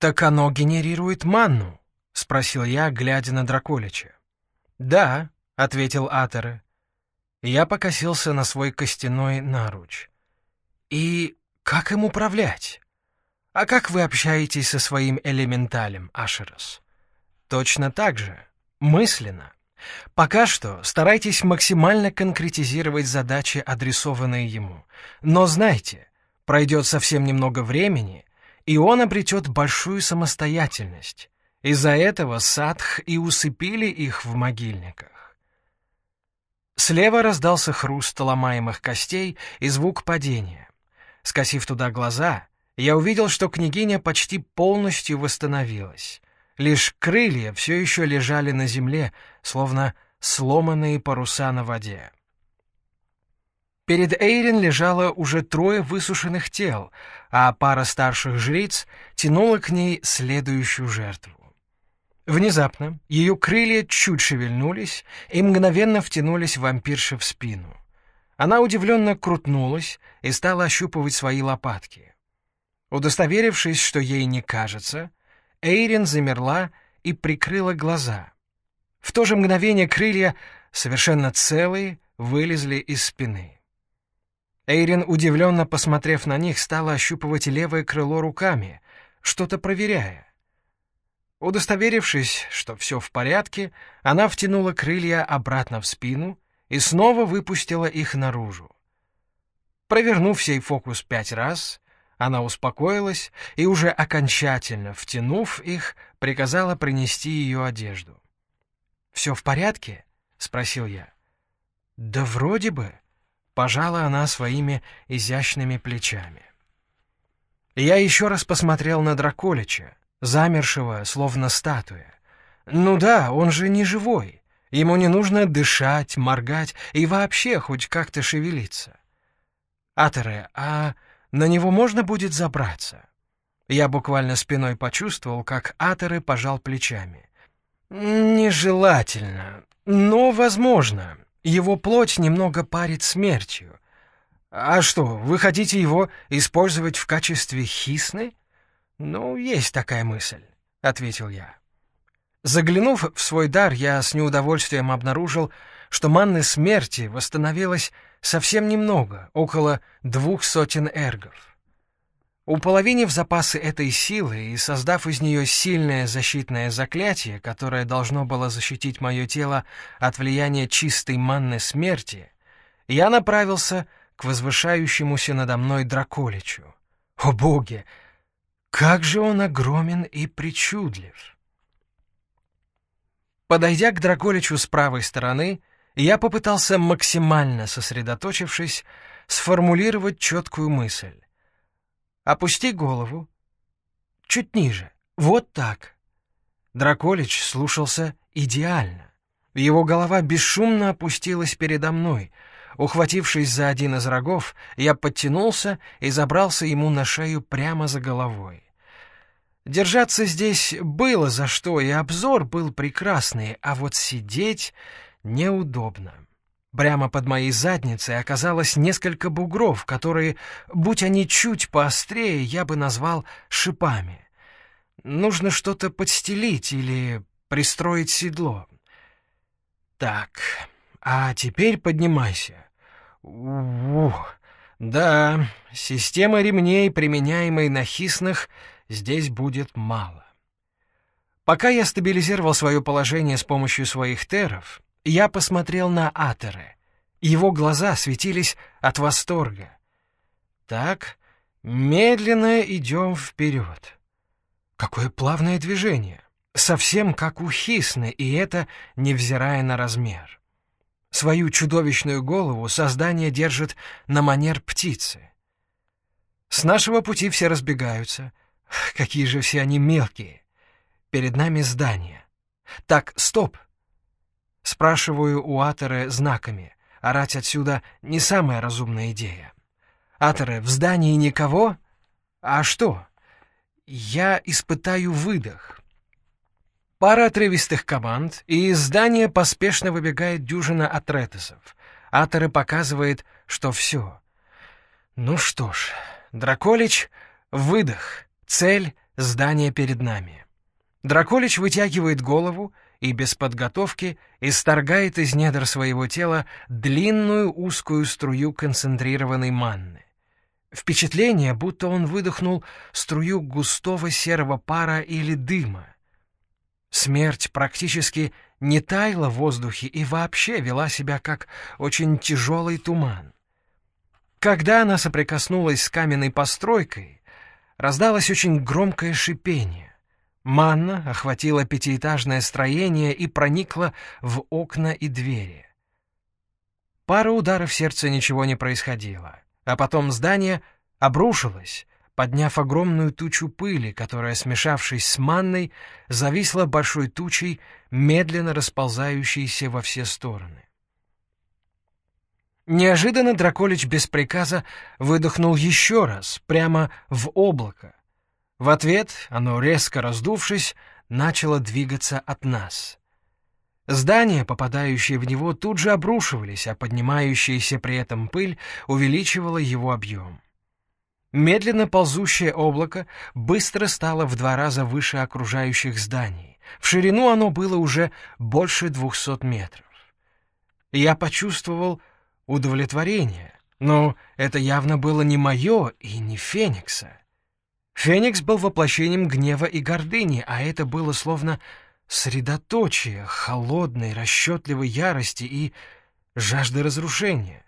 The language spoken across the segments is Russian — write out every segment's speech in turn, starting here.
«Так оно генерирует манну?» — спросил я, глядя на Драколича. «Да», — ответил Атере. Я покосился на свой костяной наруч. «И как им управлять? А как вы общаетесь со своим элементалем, Ашерос?» «Точно так же. Мысленно. Пока что старайтесь максимально конкретизировать задачи, адресованные ему. Но знайте, пройдет совсем немного времени, и он обретет большую самостоятельность. Из-за этого Садх и усыпили их в могильниках. Слева раздался хруст ломаемых костей и звук падения. Скосив туда глаза, я увидел, что княгиня почти полностью восстановилась. Лишь крылья все еще лежали на земле, словно сломанные паруса на воде. Перед Эйрин лежало уже трое высушенных тел, а пара старших жриц тянула к ней следующую жертву. Внезапно ее крылья чуть шевельнулись и мгновенно втянулись вампирше в спину. Она удивленно крутнулась и стала ощупывать свои лопатки. Удостоверившись, что ей не кажется, Эйрин замерла и прикрыла глаза. В то же мгновение крылья, совершенно целые, вылезли из спины. Эйрин, удивленно посмотрев на них, стала ощупывать левое крыло руками, что-то проверяя. Удостоверившись, что все в порядке, она втянула крылья обратно в спину и снова выпустила их наружу. Провернув сей фокус пять раз, она успокоилась и уже окончательно втянув их, приказала принести ее одежду. «Все в порядке?» — спросил я. «Да вроде бы», — пожала она своими изящными плечами. Я еще раз посмотрел на Драколича, замершего, словно статуя. Ну да, он же не живой. Ему не нужно дышать, моргать и вообще хоть как-то шевелиться. Атере, а на него можно будет забраться? Я буквально спиной почувствовал, как Атере пожал плечами. Нежелательно, но возможно. Его плоть немного парит смертью. А что, вы хотите его использовать в качестве хисны? «Ну, есть такая мысль», — ответил я. Заглянув в свой дар, я с неудовольствием обнаружил, что манны смерти восстановилось совсем немного, около двух сотен эргов. Уполовинив запасы этой силы и создав из нее сильное защитное заклятие, которое должно было защитить мое тело от влияния чистой манны смерти, я направился к возвышающемуся надо мной драколичу. О боги! Как же он огромен и причудлив! Подойдя к Драколичу с правой стороны, я попытался максимально сосредоточившись, сформулировать четкую мысль. «Опусти голову. Чуть ниже. Вот так». Драколич слушался идеально. Его голова бесшумно опустилась передо мной. Ухватившись за один из рогов, я подтянулся и забрался ему на шею прямо за головой. Держаться здесь было за что, и обзор был прекрасный, а вот сидеть неудобно. Прямо под моей задницей оказалось несколько бугров, которые, будь они чуть поострее, я бы назвал шипами. Нужно что-то подстелить или пристроить седло. Так, а теперь поднимайся. Ух, да, система ремней, применяемой на хиснах, здесь будет мало. Пока я стабилизировал свое положение с помощью своих теров, я посмотрел на Атеры. Его глаза светились от восторга. Так, медленно идем вперед. Какое плавное движение! Совсем как у Хисны, и это невзирая на размер. Свою чудовищную голову создание держит на манер птицы. С нашего пути все разбегаются. Какие же все они мелкие. Перед нами здание. Так, стоп. Спрашиваю у Атеры знаками. Орать отсюда не самая разумная идея. Атеры, в здании никого? А что? Я испытаю выдох. Пара отрывистых команд, и из здания поспешно выбегает дюжина атретесов. Аторы показывает, что все. Ну что ж, Драколич — выдох, цель здание перед нами. Драколич вытягивает голову и без подготовки исторгает из недр своего тела длинную узкую струю концентрированной манны. Впечатление, будто он выдохнул струю густого серого пара или дыма. Смерть практически не таяла в воздухе и вообще вела себя как очень тяжелый туман. Когда она соприкоснулась с каменной постройкой, раздалось очень громкое шипение. Манна охватила пятиэтажное строение и проникла в окна и двери. Пара ударов сердца ничего не происходило, а потом здание обрушилось, подняв огромную тучу пыли, которая, смешавшись с манной, зависла большой тучей, медленно расползающейся во все стороны. Неожиданно Драколич без приказа выдохнул еще раз, прямо в облако. В ответ оно, резко раздувшись, начало двигаться от нас. Здания, попадающие в него, тут же обрушивались, а поднимающаяся при этом пыль увеличивала его объем. Медленно ползущее облако быстро стало в два раза выше окружающих зданий. В ширину оно было уже больше двухсот метров. Я почувствовал удовлетворение, но это явно было не мое и не Феникса. Феникс был воплощением гнева и гордыни, а это было словно средоточие холодной, расчетливой ярости и жажды разрушения.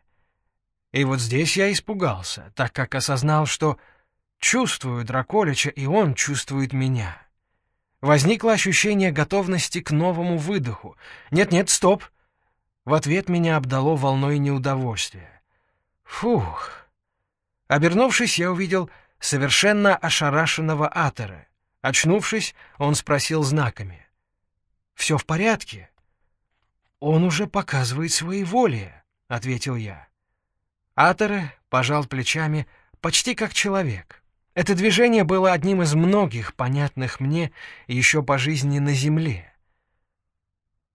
И вот здесь я испугался, так как осознал, что чувствую Драколича, и он чувствует меня. Возникло ощущение готовности к новому выдоху. «Нет-нет, стоп!» В ответ меня обдало волной неудовольствия. Фух. Обернувшись, я увидел совершенно ошарашенного Атера. Очнувшись, он спросил знаками. «Все в порядке?» «Он уже показывает свои воли», — ответил я. Атера пожал плечами почти как человек. Это движение было одним из многих, понятных мне еще по жизни на Земле.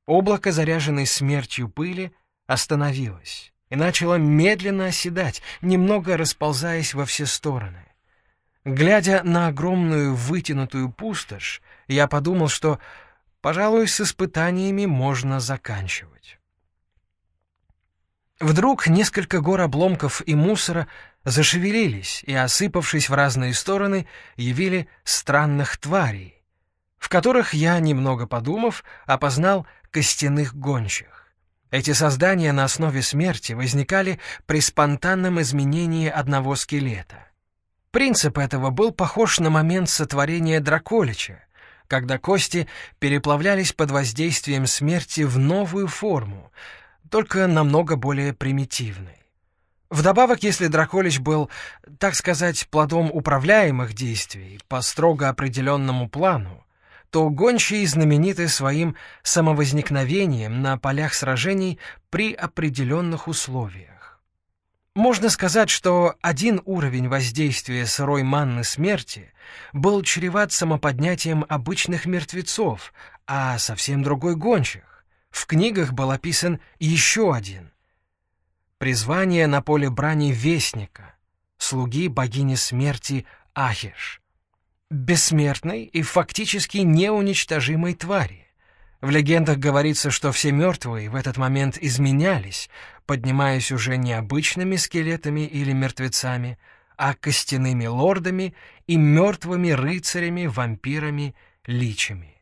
Облако, заряженное смертью пыли, остановилось и начало медленно оседать, немного расползаясь во все стороны. Глядя на огромную вытянутую пустошь, я подумал, что, пожалуй, с испытаниями можно заканчивать. Вдруг несколько гор обломков и мусора зашевелились и, осыпавшись в разные стороны, явили странных тварей, в которых я, немного подумав, опознал костяных гончих. Эти создания на основе смерти возникали при спонтанном изменении одного скелета. Принцип этого был похож на момент сотворения Драколича, когда кости переплавлялись под воздействием смерти в новую форму, только намного более примитивной. Вдобавок, если Драколич был, так сказать, плодом управляемых действий по строго определенному плану, то гончие знамениты своим самовозникновением на полях сражений при определенных условиях. Можно сказать, что один уровень воздействия сырой манны смерти был чреват самоподнятием обычных мертвецов, а совсем другой гончих. В книгах был описан еще один. Призвание на поле брани Вестника, слуги богини смерти Ахиш — бессмертной и фактически неуничтожимой твари. В легендах говорится, что все мертвые в этот момент изменялись, поднимаясь уже не обычными скелетами или мертвецами, а костяными лордами и мертвыми рыцарями, вампирами, личами.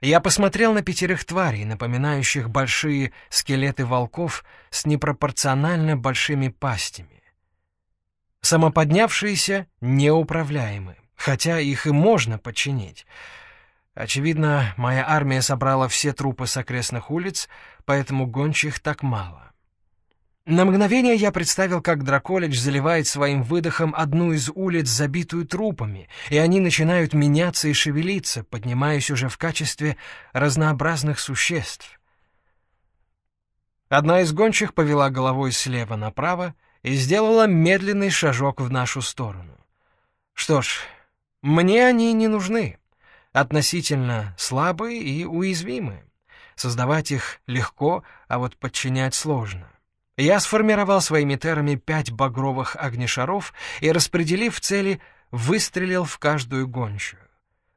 Я посмотрел на пятерых тварей, напоминающих большие скелеты волков с непропорционально большими пастями. Самоподнявшиеся неуправляемы, хотя их и можно подчинить. Очевидно, моя армия собрала все трупы с окрестных улиц, поэтому гончих так мало. На мгновение я представил, как Драколич заливает своим выдохом одну из улиц, забитую трупами, и они начинают меняться и шевелиться, поднимаясь уже в качестве разнообразных существ. Одна из гончих повела головой слева направо, и сделала медленный шажок в нашу сторону. Что ж, мне они не нужны. Относительно слабые и уязвимые. Создавать их легко, а вот подчинять сложно. Я сформировал своими терами пять багровых огнешаров и, распределив цели, выстрелил в каждую гончую.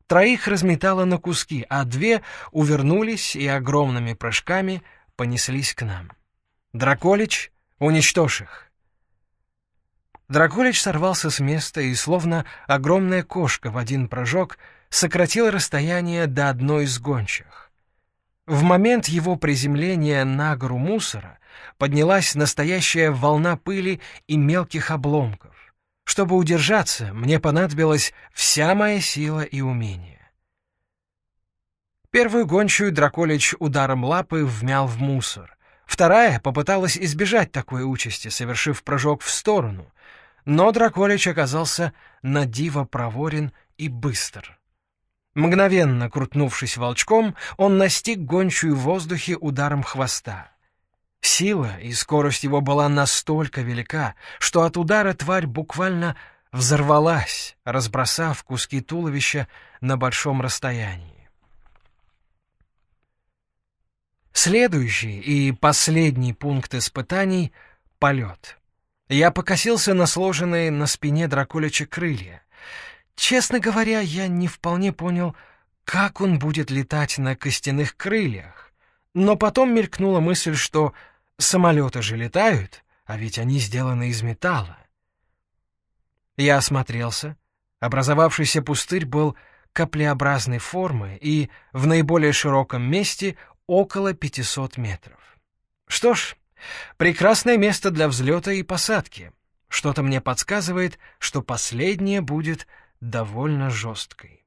Троих разметало на куски, а две увернулись и огромными прыжками понеслись к нам. «Драколич, уничтожь их!» Драколич сорвался с места и, словно огромная кошка в один прыжок, сократил расстояние до одной из гончих. В момент его приземления на гору мусора поднялась настоящая волна пыли и мелких обломков. Чтобы удержаться, мне понадобилась вся моя сила и умение. Первую гончую Драколич ударом лапы вмял в мусор. Вторая попыталась избежать такой участи, совершив прыжок в сторону, но Драколич оказался на диво проворен и быстр. Мгновенно крутнувшись волчком, он настиг гончую в воздухе ударом хвоста. Сила и скорость его была настолько велика, что от удара тварь буквально взорвалась, разбросав куски туловища на большом расстоянии. Следующий и последний пункт испытаний — полет. Я покосился на сложенные на спине Дракулича крылья. Честно говоря, я не вполне понял, как он будет летать на костяных крыльях. Но потом мелькнула мысль, что самолеты же летают, а ведь они сделаны из металла. Я осмотрелся. Образовавшийся пустырь был каплеобразной формы и в наиболее широком месте около 500 метров. Что ж, Прекрасное место для взлета и посадки. Что-то мне подсказывает, что последнее будет довольно жесткой.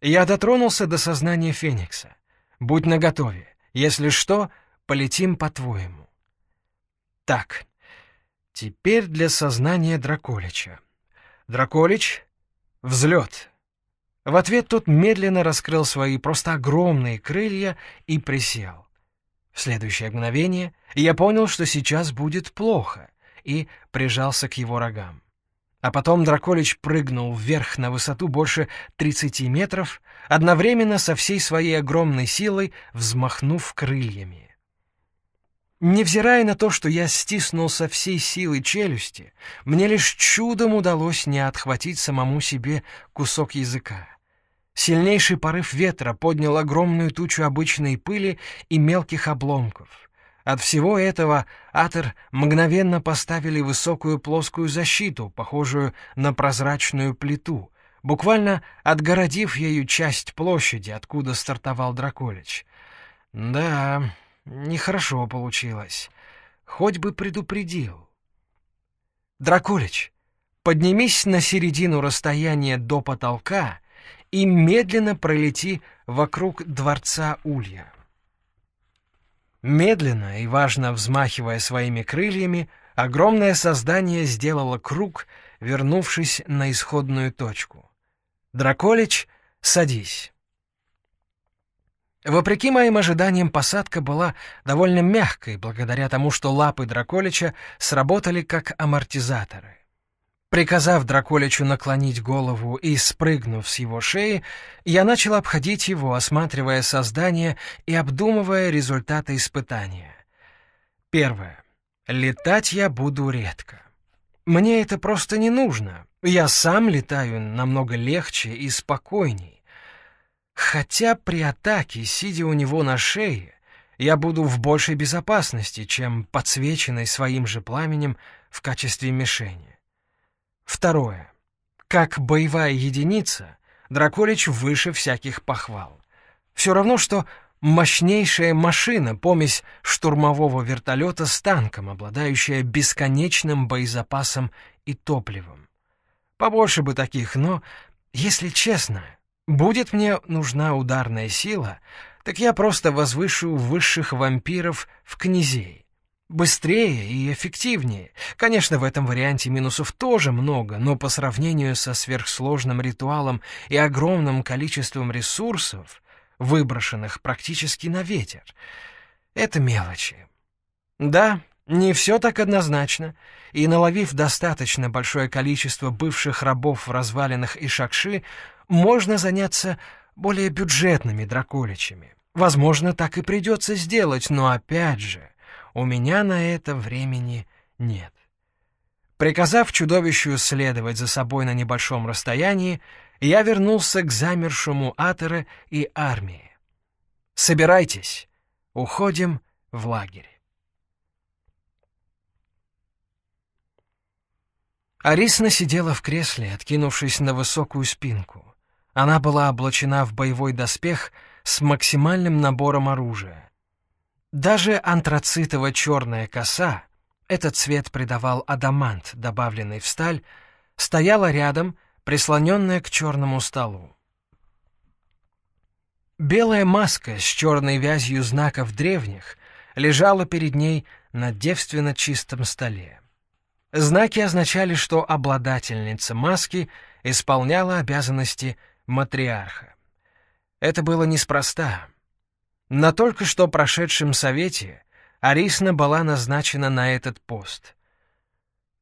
Я дотронулся до сознания Феникса. Будь наготове. Если что, полетим по-твоему. Так, теперь для сознания Драколича. Драколич, взлет. В ответ тот медленно раскрыл свои просто огромные крылья и присел. В следующее мгновение я понял, что сейчас будет плохо, и прижался к его рогам. А потом Драколич прыгнул вверх на высоту больше 30 метров, одновременно со всей своей огромной силой взмахнув крыльями. Невзирая на то, что я стиснул со всей силы челюсти, мне лишь чудом удалось не отхватить самому себе кусок языка. Сильнейший порыв ветра поднял огромную тучу обычной пыли и мелких обломков. От всего этого Атер мгновенно поставили высокую плоскую защиту, похожую на прозрачную плиту, буквально отгородив ею часть площади, откуда стартовал Драколич. Да, нехорошо получилось. Хоть бы предупредил. Драколич, поднимись на середину расстояния до потолка — и медленно пролети вокруг дворца Улья. Медленно и важно взмахивая своими крыльями, огромное создание сделало круг, вернувшись на исходную точку. «Драколич, садись». Вопреки моим ожиданиям, посадка была довольно мягкой, благодаря тому, что лапы Драколича сработали как амортизаторы. Приказав Драколичу наклонить голову и спрыгнув с его шеи, я начал обходить его, осматривая создание и обдумывая результаты испытания. Первое. Летать я буду редко. Мне это просто не нужно. Я сам летаю намного легче и спокойней. Хотя при атаке, сидя у него на шее, я буду в большей безопасности, чем подсвеченный своим же пламенем в качестве мишени. Второе. Как боевая единица, Драколич выше всяких похвал. Все равно, что мощнейшая машина, помесь штурмового вертолета с танком, обладающая бесконечным боезапасом и топливом. Побольше бы таких, но, если честно, будет мне нужна ударная сила, так я просто возвышу высших вампиров в князей. Быстрее и эффективнее. Конечно, в этом варианте минусов тоже много, но по сравнению со сверхсложным ритуалом и огромным количеством ресурсов, выброшенных практически на ветер, это мелочи. Да, не все так однозначно, и наловив достаточно большое количество бывших рабов в развалинах и шакши, можно заняться более бюджетными драколичами. Возможно, так и придется сделать, но опять же — у меня на это времени нет. Приказав чудовищу следовать за собой на небольшом расстоянии, я вернулся к замершему Атере и армии. «Собирайтесь, уходим в лагерь». Арисна сидела в кресле, откинувшись на высокую спинку. Она была облачена в боевой доспех с максимальным набором оружия. Даже антрацитово-черная коса, этот цвет придавал адамант, добавленный в сталь, стояла рядом, прислоненная к черному столу. Белая маска с черной вязью знаков древних лежала перед ней на девственно чистом столе. Знаки означали, что обладательница маски исполняла обязанности матриарха. Это было неспроста. На только что прошедшем совете Арисна была назначена на этот пост.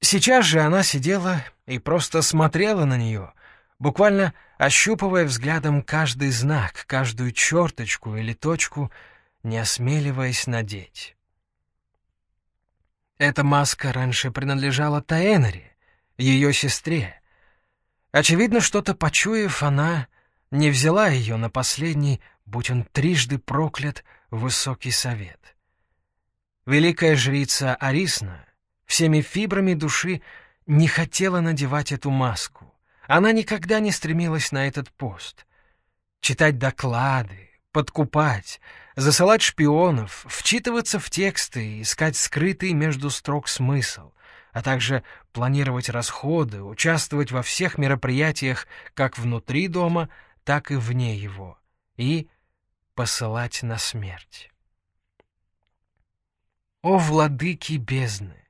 Сейчас же она сидела и просто смотрела на нее, буквально ощупывая взглядом каждый знак, каждую черточку или точку, не осмеливаясь надеть. Эта маска раньше принадлежала Таэнаре, ее сестре. Очевидно, что-то почуяв, она не взяла ее на последний, будь он трижды проклят, высокий совет. Великая жрица Арисна всеми фибрами души не хотела надевать эту маску. Она никогда не стремилась на этот пост. Читать доклады, подкупать, засылать шпионов, вчитываться в тексты, искать скрытый между строк смысл, а также планировать расходы, участвовать во всех мероприятиях как внутри дома, так и вне его, и посылать на смерть. О, владыки бездны!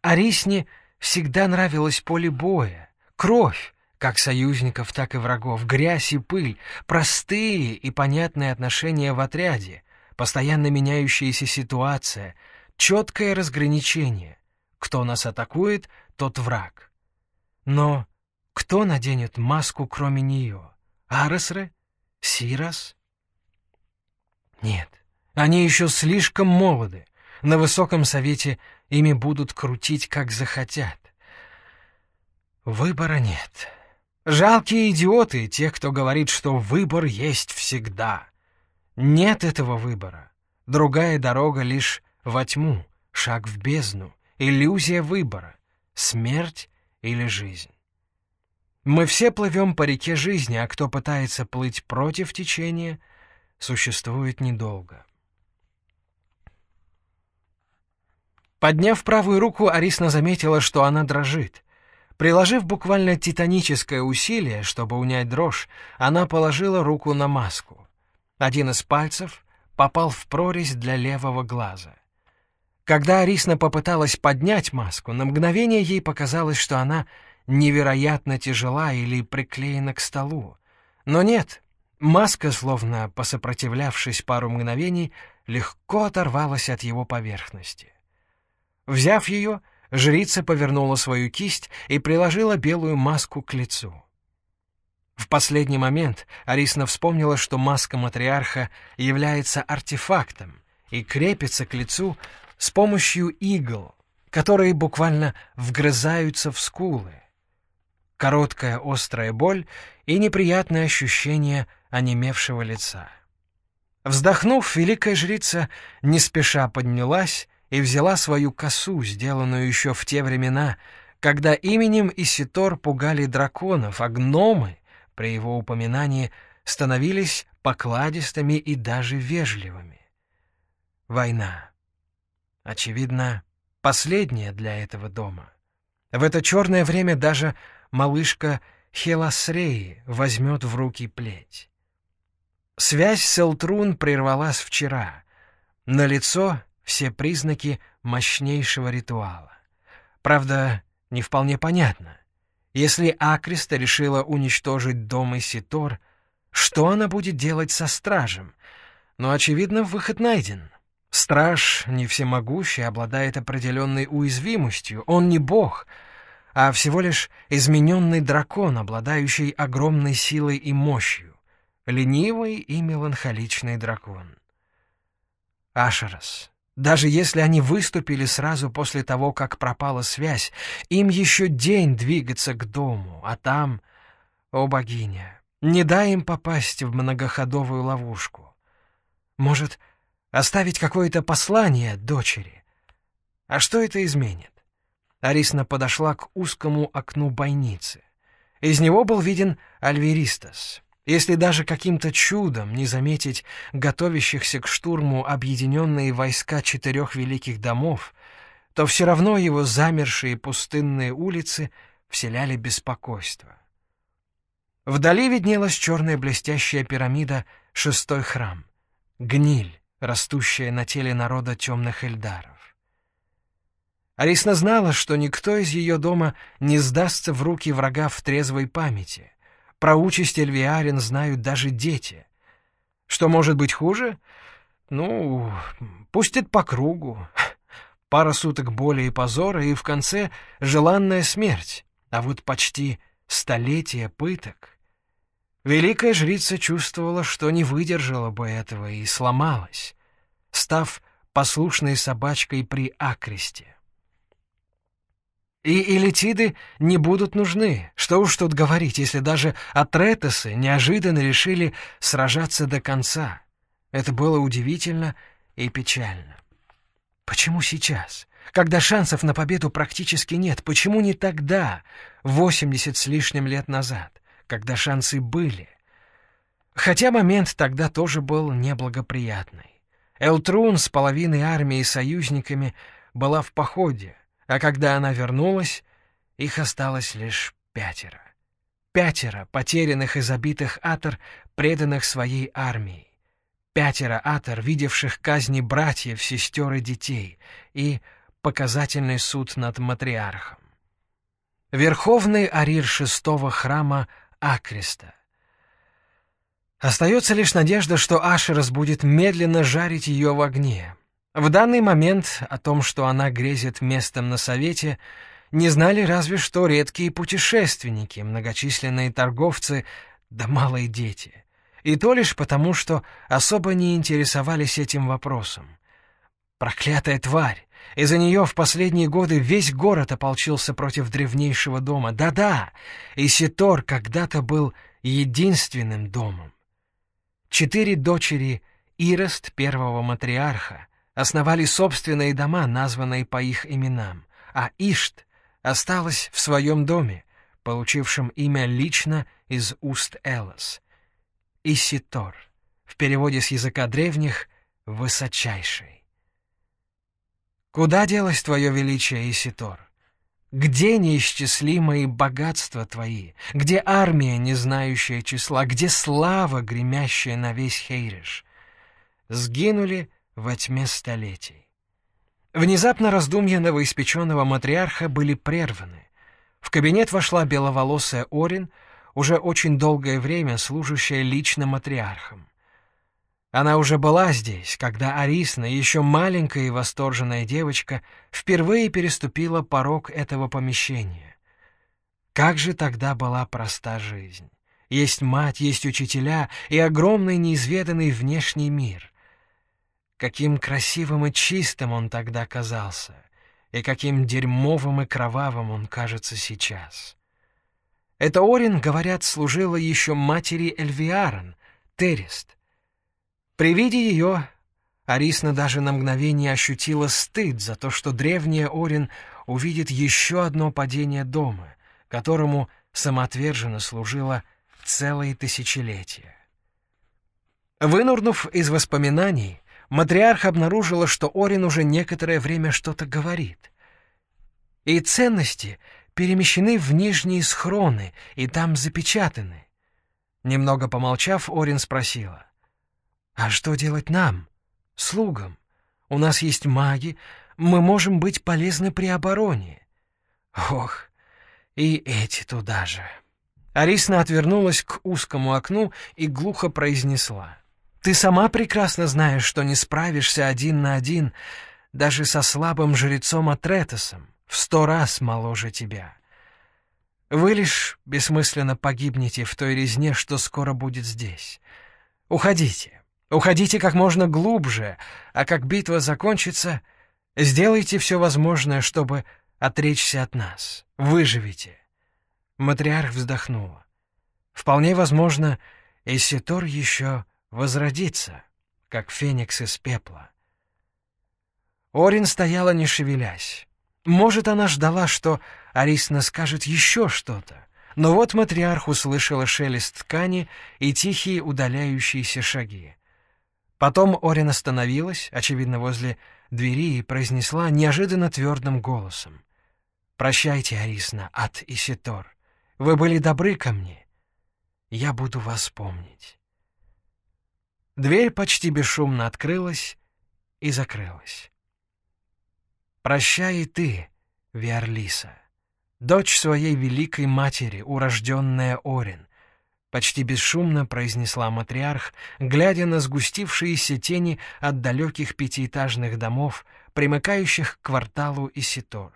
Арисне всегда нравилось поле боя, кровь, как союзников, так и врагов, грязь и пыль, простые и понятные отношения в отряде, постоянно меняющаяся ситуация, четкое разграничение. Кто нас атакует, тот враг. Но кто наденет маску, кроме нее? Аресре? Сирас? Нет, они еще слишком молоды. На высоком совете ими будут крутить, как захотят. Выбора нет. Жалкие идиоты, те, кто говорит, что выбор есть всегда. Нет этого выбора. Другая дорога лишь во тьму, шаг в бездну, иллюзия выбора, смерть или жизнь. Мы все плывем по реке жизни, а кто пытается плыть против течения, существует недолго. Подняв правую руку, Арисна заметила, что она дрожит. Приложив буквально титаническое усилие, чтобы унять дрожь, она положила руку на маску. Один из пальцев попал в прорезь для левого глаза. Когда Арисна попыталась поднять маску, на мгновение ей показалось, что она невероятно тяжела или приклеена к столу. Но нет, маска, словно посопротивлявшись пару мгновений, легко оторвалась от его поверхности. Взяв ее, жрица повернула свою кисть и приложила белую маску к лицу. В последний момент Арисна вспомнила, что маска матриарха является артефактом и крепится к лицу с помощью игл, которые буквально вгрызаются в скулы. Короткая острая боль и неприятное ощущение онемевшего лица. Вздохнув, великая жрица не спеша поднялась и взяла свою косу, сделанную еще в те времена, когда именем Иситор пугали драконов, а гномы, при его упоминании, становились покладистыми и даже вежливыми. Война. Очевидно, последняя для этого дома. В это черное время даже малышка Хеласреи возьмет в руки плеть. Связь с Элтрун прервалась вчера. На лицо все признаки мощнейшего ритуала. Правда, не вполне понятно. Если Акриста решила уничтожить дом Иситор, что она будет делать со стражем? Но, очевидно, выход найден. Страж не всемогущий, обладает определенной уязвимостью. Он не бог, а всего лишь измененный дракон, обладающий огромной силой и мощью. Ленивый и меланхоличный дракон. Ашерас, Даже если они выступили сразу после того, как пропала связь, им еще день двигаться к дому, а там... О, богиня, не дай им попасть в многоходовую ловушку. Может, оставить какое-то послание дочери? А что это изменит? Арисна подошла к узкому окну бойницы. Из него был виден Альверистас. Если даже каким-то чудом не заметить готовящихся к штурму объединенные войска четырех великих домов, то все равно его замершие пустынные улицы вселяли беспокойство. Вдали виднелась черная блестящая пирамида «Шестой храм», гниль, растущая на теле народа темных эльдаров. Арисна знала, что никто из ее дома не сдастся в руки врага в трезвой памяти. Про участь Эльвиарин знают даже дети. Что может быть хуже? Ну, пустит по кругу. Пара суток боли и позора, и в конце желанная смерть. А вот почти столетия пыток. Великая жрица чувствовала, что не выдержала бы этого и сломалась, став послушной собачкой при Акресте. И элитиды не будут нужны. Что уж тут говорить, если даже атретесы неожиданно решили сражаться до конца. Это было удивительно и печально. Почему сейчас? Когда шансов на победу практически нет, почему не тогда, восемьдесят с лишним лет назад, когда шансы были? Хотя момент тогда тоже был неблагоприятный. Элтрун с половиной армии и союзниками была в походе, а когда она вернулась, их осталось лишь пятеро. Пятеро потерянных и забитых атор, преданных своей армии. Пятеро атор, видевших казни братьев, сестер и детей, и показательный суд над матриархом. Верховный арир шестого храма Акриста. Остается лишь надежда, что Ашерас будет медленно жарить ее в огне, в данный момент о том, что она грезит местом на совете, не знали разве что редкие путешественники, многочисленные торговцы да малые дети. И то лишь потому, что особо не интересовались этим вопросом. Проклятая тварь! Из-за нее в последние годы весь город ополчился против древнейшего дома. Да-да, и Ситор когда-то был единственным домом. Четыре дочери Ирост, первого матриарха, основали собственные дома, названные по их именам, а Ишт осталась в своем доме, получившем имя лично из уст Элос. Иситор, в переводе с языка древних «высочайший». Куда делось твое величие, Иситор? Где неисчислимые богатства твои? Где армия, не знающая числа? Где слава, гремящая на весь Хейриш? Сгинули во тьме столетий. Внезапно раздумья новоиспеченного матриарха были прерваны. В кабинет вошла беловолосая Орин, уже очень долгое время служащая лично матриархом. Она уже была здесь, когда Арисна, еще маленькая и восторженная девочка, впервые переступила порог этого помещения. Как же тогда была проста жизнь. Есть мать, есть учителя и огромный неизведанный внешний мир. Каким красивым и чистым он тогда казался, и каким дерьмовым и кровавым он кажется сейчас. Это Орин, говорят, служила еще матери Эльвиарон, Терест. При виде ее Арисна даже на мгновение ощутила стыд за то, что древняя Орин увидит еще одно падение дома, которому самоотверженно служила целые тысячелетия. Вынурнув из воспоминаний, матриарх обнаружила, что Орин уже некоторое время что-то говорит. И ценности перемещены в нижние схроны и там запечатаны. Немного помолчав, Орин спросила. «А что делать нам, слугам? У нас есть маги, мы можем быть полезны при обороне». «Ох, и эти туда же». Арисна отвернулась к узкому окну и глухо произнесла. Ты сама прекрасно знаешь, что не справишься один на один даже со слабым жрецом Атретосом, в сто раз моложе тебя. Вы лишь бессмысленно погибнете в той резне, что скоро будет здесь. Уходите. Уходите как можно глубже, а как битва закончится, сделайте все возможное, чтобы отречься от нас. Выживите. Матриарх вздохнула. Вполне возможно, Иситор еще возродится, как феникс из пепла. Орин стояла, не шевелясь. Может, она ждала, что Арисна скажет еще что-то. Но вот матриарх услышала шелест ткани и тихие удаляющиеся шаги. Потом Орин остановилась, очевидно, возле двери, и произнесла неожиданно твердым голосом. «Прощайте, Арисна, Ат и Ситор. Вы были добры ко мне. Я буду вас помнить». Дверь почти бесшумно открылась и закрылась. «Прощай и ты, Виарлиса, дочь своей великой матери, урожденная Орин», почти бесшумно произнесла матриарх, глядя на сгустившиеся тени от далеких пятиэтажных домов, примыкающих к кварталу Иситор.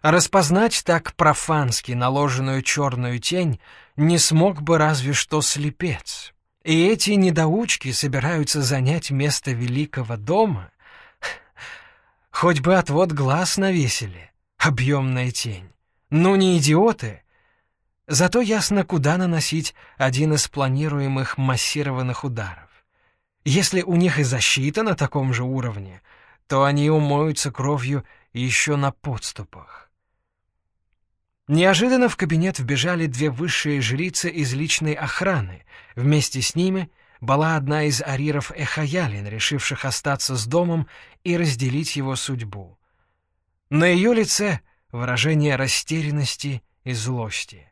Распознать так профански наложенную черную тень не смог бы разве что слепец. И эти недоучки собираются занять место великого дома, Хоть бы отвод глаз навесили, объемная тень. Ну не идиоты. Зато ясно, куда наносить один из планируемых массированных ударов. Если у них и защита на таком же уровне, то они умоются кровью еще на подступах. Неожиданно в кабинет вбежали две высшие жрицы из личной охраны. Вместе с ними была одна из ариров Эхаялин, решивших остаться с домом и разделить его судьбу. На ее лице выражение растерянности и злости.